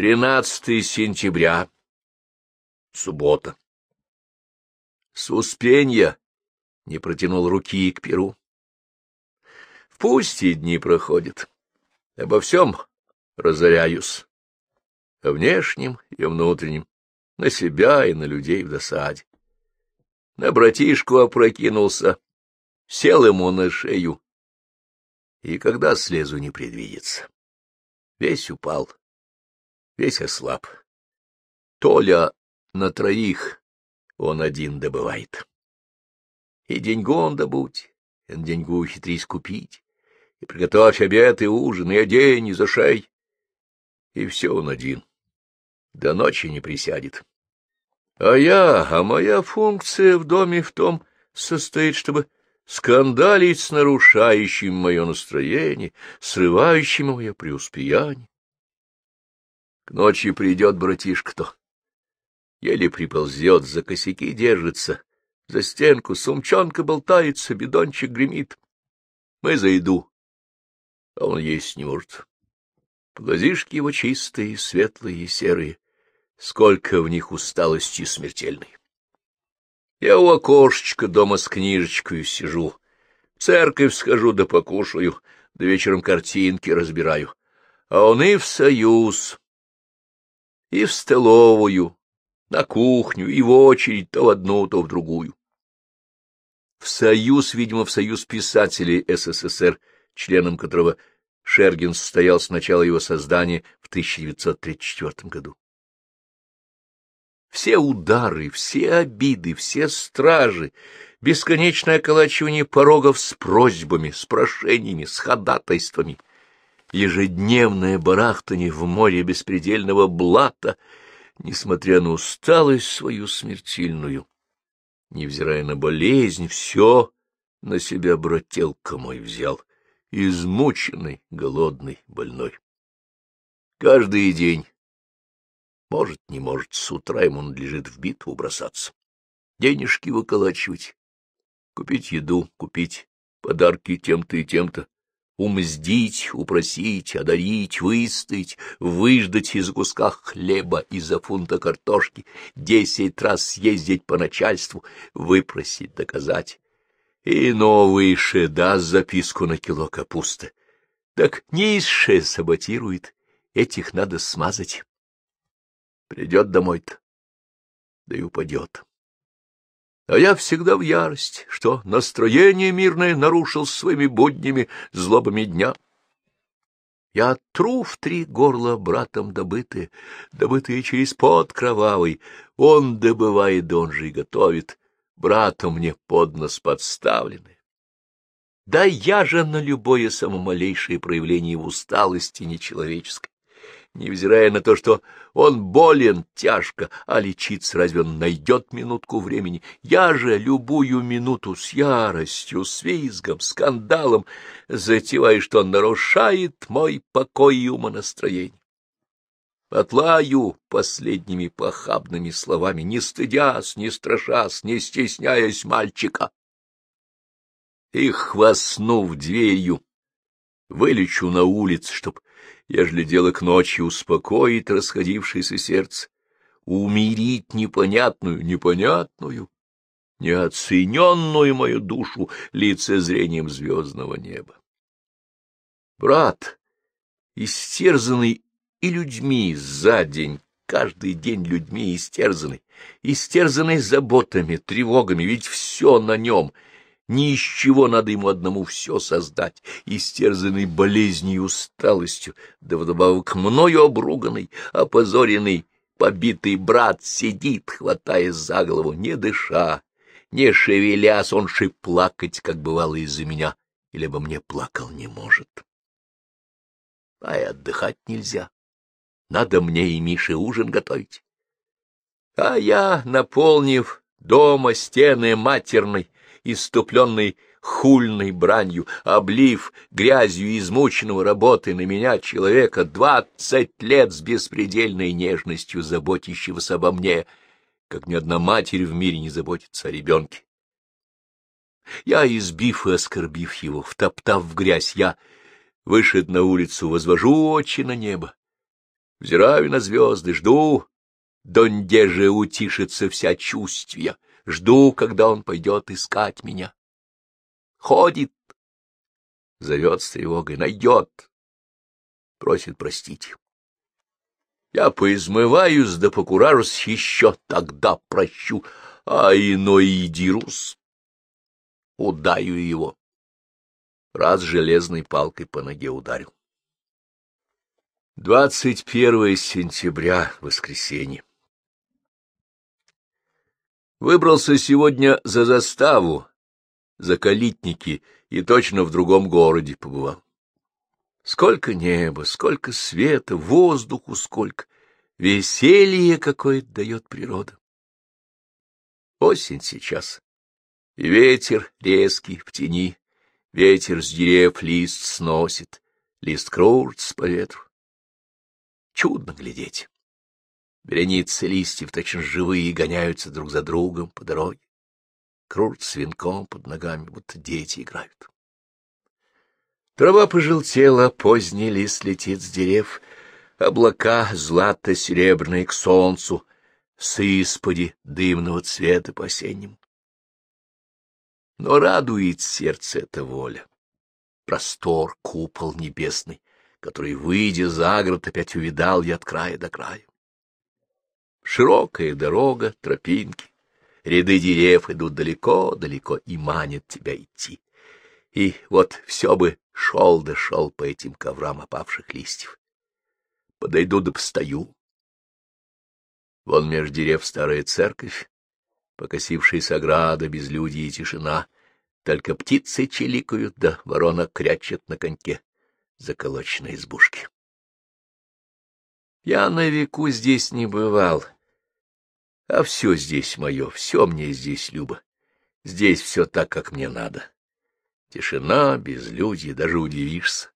Тринадцатое сентября. Суббота. С Успенья не протянул руки к перу. В пусти дни проходят. Обо всем разоряюсь. О внешнем и внутреннем. На себя и на людей в досаде. На братишку опрокинулся. Сел ему на шею. И когда слезу не предвидится. Весь упал весь ослаб. Толя на троих он один добывает. И деньгу он добудь, и на деньгу хитрись купить, и приготовь обед и ужин, и одень, и зашей. И все он один. До ночи не присядет. А я, а моя функция в доме в том состоит, чтобы скандалить с нарушающим мое настроение, срывающим мое преуспеяние. К ночи придет братишка-то. Еле приползет, за косяки держится, за стенку сумчонка болтается, бидончик гремит. Мы за еду, а он есть не может. Глазишки его чистые, светлые и серые, сколько в них усталости смертельной. Я у окошечка дома с книжечкой сижу, в церковь схожу да покушаю, да вечером картинки разбираю. А он и в союз, и в столовую, на кухню, и в очередь то в одну, то в другую. В Союз, видимо, в Союз писателей СССР, членом которого Шергин состоял с начала его создания в 1934 году. Все удары, все обиды, все стражи, бесконечное околачивание порогов с просьбами, с прошениями, с ходатайствами — ежедневное барахтание в море беспредельного блата, несмотря на усталость свою смертельную, невзирая на болезнь, все на себя брателка мой взял, измученный, голодный, больной. Каждый день, может, не может, с утра ему надлежит в битву бросаться, денежки выколачивать, купить еду, купить подарки тем-то и тем-то, умздить, упросить, одарить, выстоять, выждать из куска хлеба и за фунта картошки, десять раз съездить по начальству, выпросить, доказать. И новый ше даст записку на кило капусты. Так низше саботирует, этих надо смазать. Придет домой-то, да и упадет а я всегда в ярость, что настроение мирное нарушил своими буднями, злобами дня. Я тру в три горла братом добытые, добытые через пот кровавый. Он добывает, да он же и готовит, брату мне под нос подставлены. Да я же на любое самомалейшее проявление в усталости нечеловеческой невзирая на то, что он болен тяжко, а лечиться разве он найдет минутку времени? Я же любую минуту с яростью, с визгом, скандалом затеваю, что он нарушает мой покой и умонастроение. Отлаю последними похабными словами, не стыдясь, не страшась, не стесняясь мальчика. И, хвастнув дверью, вылечу на улицу, чтоб ежели дело к ночи успокоить расходившееся сердце, умирить непонятную, непонятную, неоцененную мою душу лицезрением звездного неба. Брат, истерзанный и людьми за день, каждый день людьми истерзанный, истерзанный заботами, тревогами, ведь все на нем — ни из чего надо ему одному все создать, истерзанный болезнью и усталостью, да вдобавок мною обруганный, опозоренный, побитый брат сидит, хватая за голову, не дыша, не шевелясь, он ши плакать, как бывало из-за меня, или бы мне плакал не может. А и отдыхать нельзя. Надо мне и Мише ужин готовить. А я, наполнив дома стены матерной, иступленный хульной бранью, облив грязью измученного работы на меня человека двадцать лет с беспредельной нежностью заботящегося обо мне, как ни одна матерь в мире не заботится о ребенке. Я, избив и оскорбив его, втоптав в грязь, я, вышед на улицу, возвожу очи на небо. Взираю на звезды, жду, донде же утишится вся чувствия, жду, когда он пойдет искать меня. Ходит, зовет с тревогой, найдет, просит простить. Я поизмываюсь да покуражусь еще, тогда прощу, а иной идирус. Удаю его. Раз железной палкой по ноге ударил. Двадцать первое сентября, воскресенье. Выбрался сегодня за заставу, за калитники, и точно в другом городе побывал. Сколько неба, сколько света, воздуху сколько, веселье какое дает природа. Осень сейчас, и ветер резкий в тени, ветер с дерев лист сносит, лист кружится по ветру. Чудно глядеть. Вереницы листьев точно живые гоняются друг за другом по дороге. Кружатся свинком под ногами, будто дети играют. Трава пожелтела, поздний лист летит с дерев, облака злато-серебряные к солнцу, с исподи дымного цвета по-осеннему. Но радует сердце эта воля. Простор, купол небесный, который, выйдя за город, опять увидал я от края до края. Широкая дорога, тропинки, ряды дерев идут далеко-далеко и манят тебя идти. И вот все бы шел да шел по этим коврам опавших листьев. Подойду да постою. Вон меж дерев старая церковь, покосившаяся ограда, безлюдье и тишина. Только птицы чиликают, да ворона крячет на коньке заколоченной избушки. Я на веку здесь не бывал, а все здесь мое, все мне здесь любо. Здесь все так, как мне надо. Тишина, безлюдье, даже удивишься.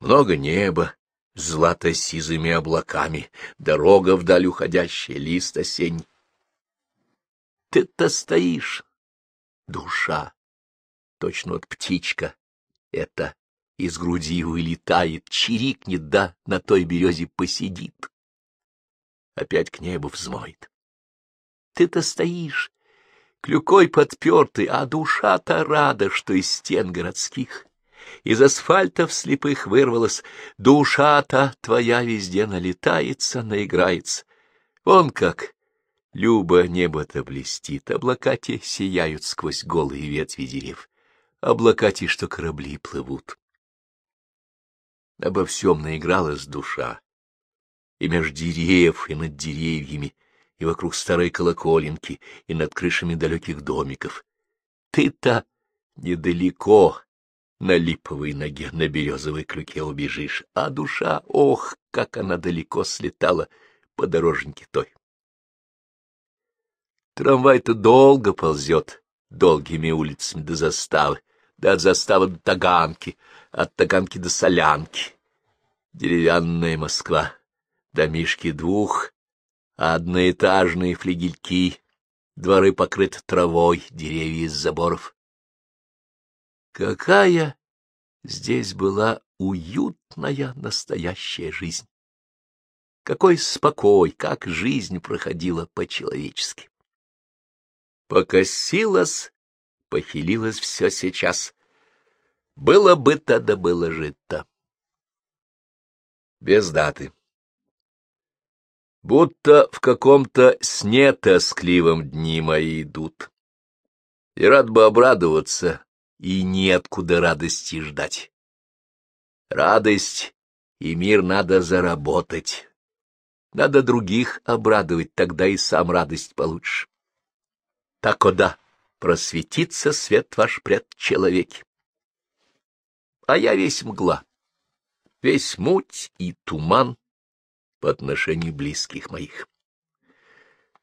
Много неба, злато-сизыми облаками, дорога вдаль уходящая, лист осенний. Ты-то стоишь, душа, точно вот птичка, это из груди вылетает, чирикнет, да на той березе посидит. Опять к небу взмоет. Ты-то стоишь, клюкой подпертый, а душа-то рада, что из стен городских, из асфальтов слепых вырвалась, душа-то твоя везде налетается, наиграется. Вон как любо небо-то блестит, облака те сияют сквозь голые ветви дерев, облака те, что корабли плывут. Обо всем наигралась душа, и меж деревьев, и над деревьями, и вокруг старой колоколенки, и над крышами далеких домиков. Ты-то недалеко на липовой ноге, на березовой клюке убежишь, а душа, ох, как она далеко слетала по дороженьке той. Трамвай-то долго ползет долгими улицами до заставы, да от заставы до Таганки, от Таганки до Солянки. Деревянная Москва, домишки двух, одноэтажные флигельки, дворы покрыты травой, деревья из заборов. Какая здесь была уютная настоящая жизнь! Какой спокой, как жизнь проходила по-человечески! Покосилось, похилилось все сейчас. Было бы-то, да было жито. Без даты будто в каком-то сне тоскливом дни мои идут. И рад бы обрадоваться, и неоткуда радости ждать. Радость и мир надо заработать. Надо других обрадовать, тогда и сам радость получишь. Так да, просветится свет ваш пред человеке. А я весь мгла, весь муть и туман, по отношению близких моих.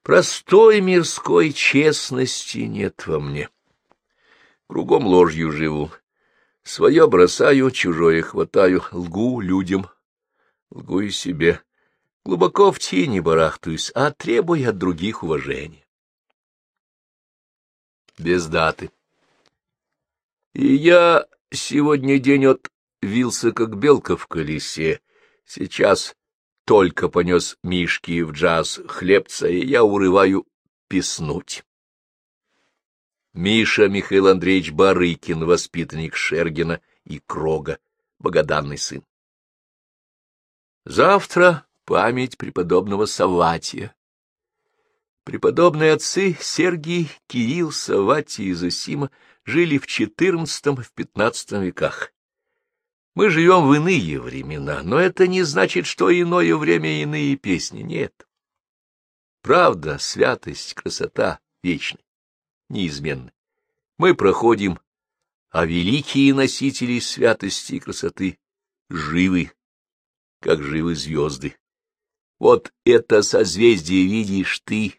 Простой мирской честности нет во мне. Кругом ложью живу. Свое бросаю, чужое хватаю, лгу людям, лгу и себе. Глубоко в тени барахтаюсь, а требую от других уважения. Без даты. И я сегодня день от вился, как белка в колесе. Сейчас только понес Мишки в джаз хлебца, и я урываю писнуть. Миша Михаил Андреевич Барыкин, воспитанник Шергина и Крога, богоданный сын. Завтра память преподобного Саватия. Преподобные отцы Сергий, Кирилл, Саватий и Зосима жили в XIV-XV веках. Мы живем в иные времена, но это не значит, что иное время иные песни. Нет. Правда, святость, красота вечны, неизменны. Мы проходим, а великие носители святости и красоты живы, как живы звезды. Вот это созвездие видишь ты,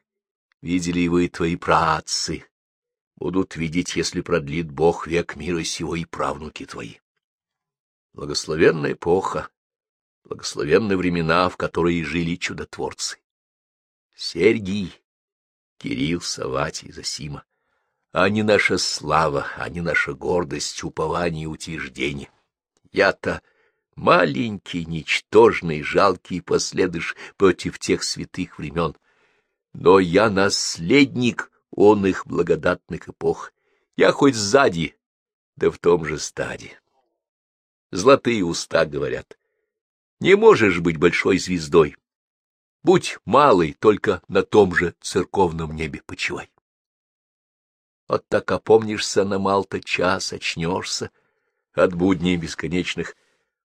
видели его твои праотцы. Будут видеть, если продлит Бог век мира сего и правнуки твои. Благословенная эпоха, благословенные времена, в которые жили чудотворцы. Сергий, Кирилл, Саватий, Засима. Они наша слава, они наша гордость, упование и утверждение. Я-то маленький, ничтожный, жалкий последыш против тех святых времен. Но я наследник он их благодатных эпох. Я хоть сзади, да в том же стаде. Золотые уста говорят. Не можешь быть большой звездой. Будь малый, только на том же церковном небе почивай. Вот так опомнишься на мал-то час, очнешься от будней бесконечных,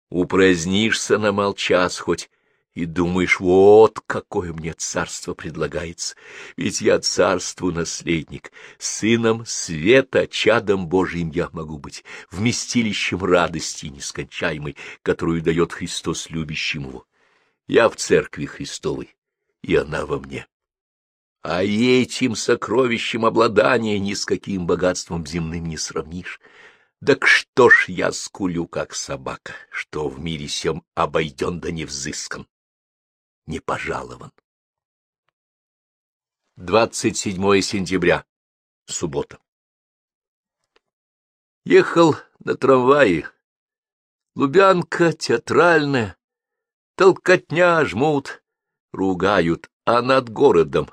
упразднишься на мал час, хоть и думаешь, вот какое мне царство предлагается, ведь я царству наследник, сыном света, чадом Божиим я могу быть, вместилищем радости нескончаемой, которую дает Христос любящим его. Я в церкви Христовой, и она во мне. А этим сокровищем обладания ни с каким богатством земным не сравнишь. Так что ж я скулю, как собака, что в мире сем обойден да не взыскан? Не пожалован. 27 сентября. Суббота. Ехал на трамвае. Лубянка театральная. Толкотня жмут, ругают, а над городом,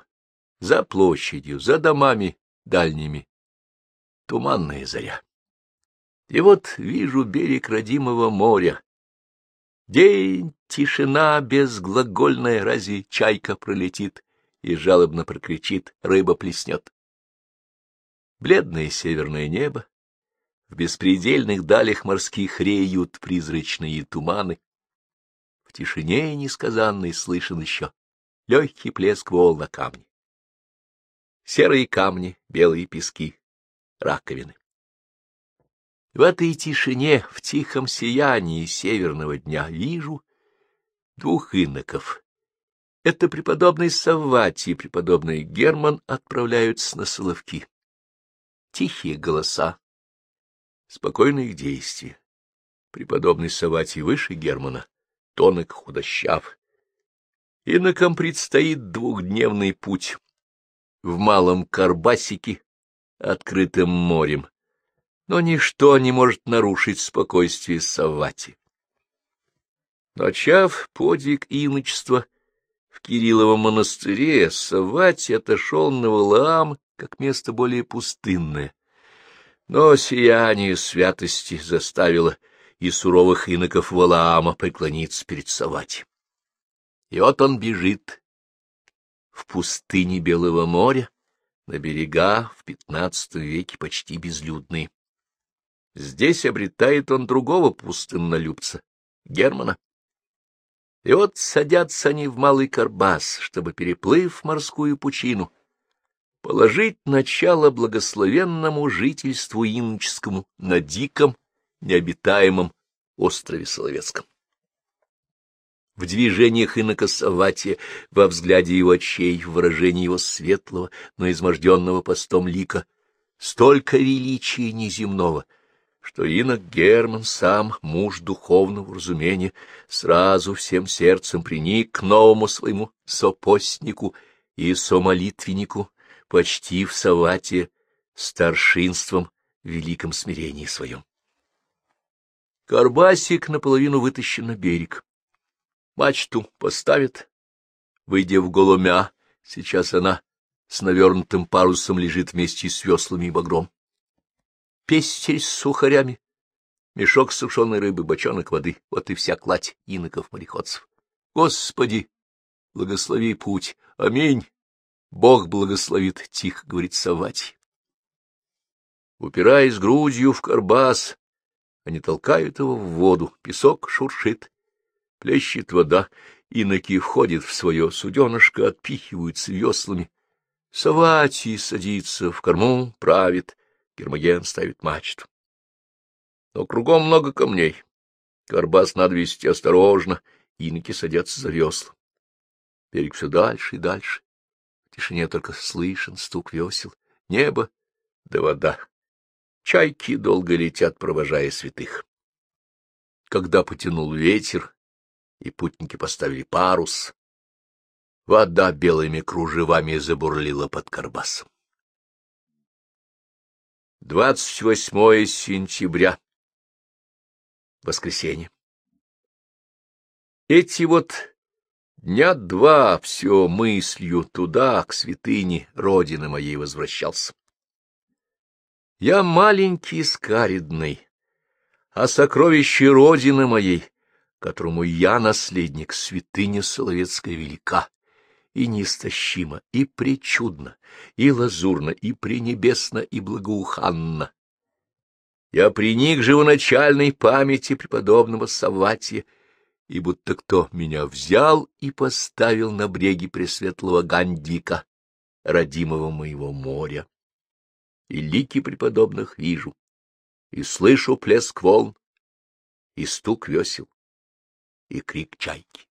за площадью, за домами дальними. Туманная заря. И вот вижу берег родимого моря, День, тишина безглагольная, разве чайка пролетит и жалобно прокричит, рыба плеснет. Бледное северное небо, в беспредельных далях морских реют призрачные туманы. В тишине несказанной слышен еще легкий плеск волн на. Серые камни, белые пески, раковины. В этой тишине, в тихом сиянии северного дня вижу двух иноков. Это преподобный Саввати и преподобный Герман отправляются на Соловки. Тихие голоса, спокойные действия. Преподобный Саввати выше Германа, тонок, худощав. Инокам предстоит двухдневный путь в малом Карбасике, открытым морем, но ничто не может нарушить спокойствие Саввати. Начав подвиг иночества в Кирилловом монастыре, Саввати отошел на Валаам как место более пустынное. Но сияние святости заставило и суровых иноков Валаама преклониться перед Саввати. И вот он бежит в пустыне Белого моря, на берега в пятнадцатом веке почти безлюдные. Здесь обретает он другого пустыннолюбца, Германа. И вот садятся они в Малый Карбас, чтобы, переплыв морскую пучину, положить начало благословенному жительству иноческому на диком, необитаемом острове Соловецком. В движениях инока Саватия, во взгляде его очей, в выражении его светлого, но изможденного постом лика, столько величия неземного — что инок Герман, сам муж духовного разумения, сразу всем сердцем приник к новому своему сопостнику и сомолитвеннику, почти в Савате старшинством в великом смирении своем. Карбасик наполовину вытащен на берег. Мачту поставит, выйдя в голумя, сейчас она с навернутым парусом лежит вместе с веслами и багром. Пестель с сухарями, мешок сушеной рыбы, бочонок воды — вот и вся кладь иноков-мореходцев. Господи, благослови путь, аминь. Бог благословит, — тихо говорит Саввати. Упираясь грудью в карбас, они толкают его в воду, песок шуршит, плещет вода, иноки входят в свое суденышко, отпихиваются веслами. Саватий садится в корму, правит, Гермоген ставит мачту. Но кругом много камней. Карбас надо вести осторожно, иноки садятся за весла. Берег все дальше и дальше. В тишине только слышен стук весел. Небо да вода. Чайки долго летят, провожая святых. Когда потянул ветер, и путники поставили парус, вода белыми кружевами забурлила под карбасом. 28 сентября. Воскресенье. Эти вот дня два все мыслью туда, к святыне Родины моей, возвращался. Я маленький скаридный, а сокровище Родины моей, которому я наследник, святыня Соловецкая велика, и неистощима, и причудна, и лазурна, и пренебесна, и благоуханна. Я приник живоначальной памяти преподобного Савватия, и будто кто меня взял и поставил на бреге пресветлого Гандика, родимого моего моря и лики преподобных вижу, и слышу плеск волн, и стук весел, и крик чайки.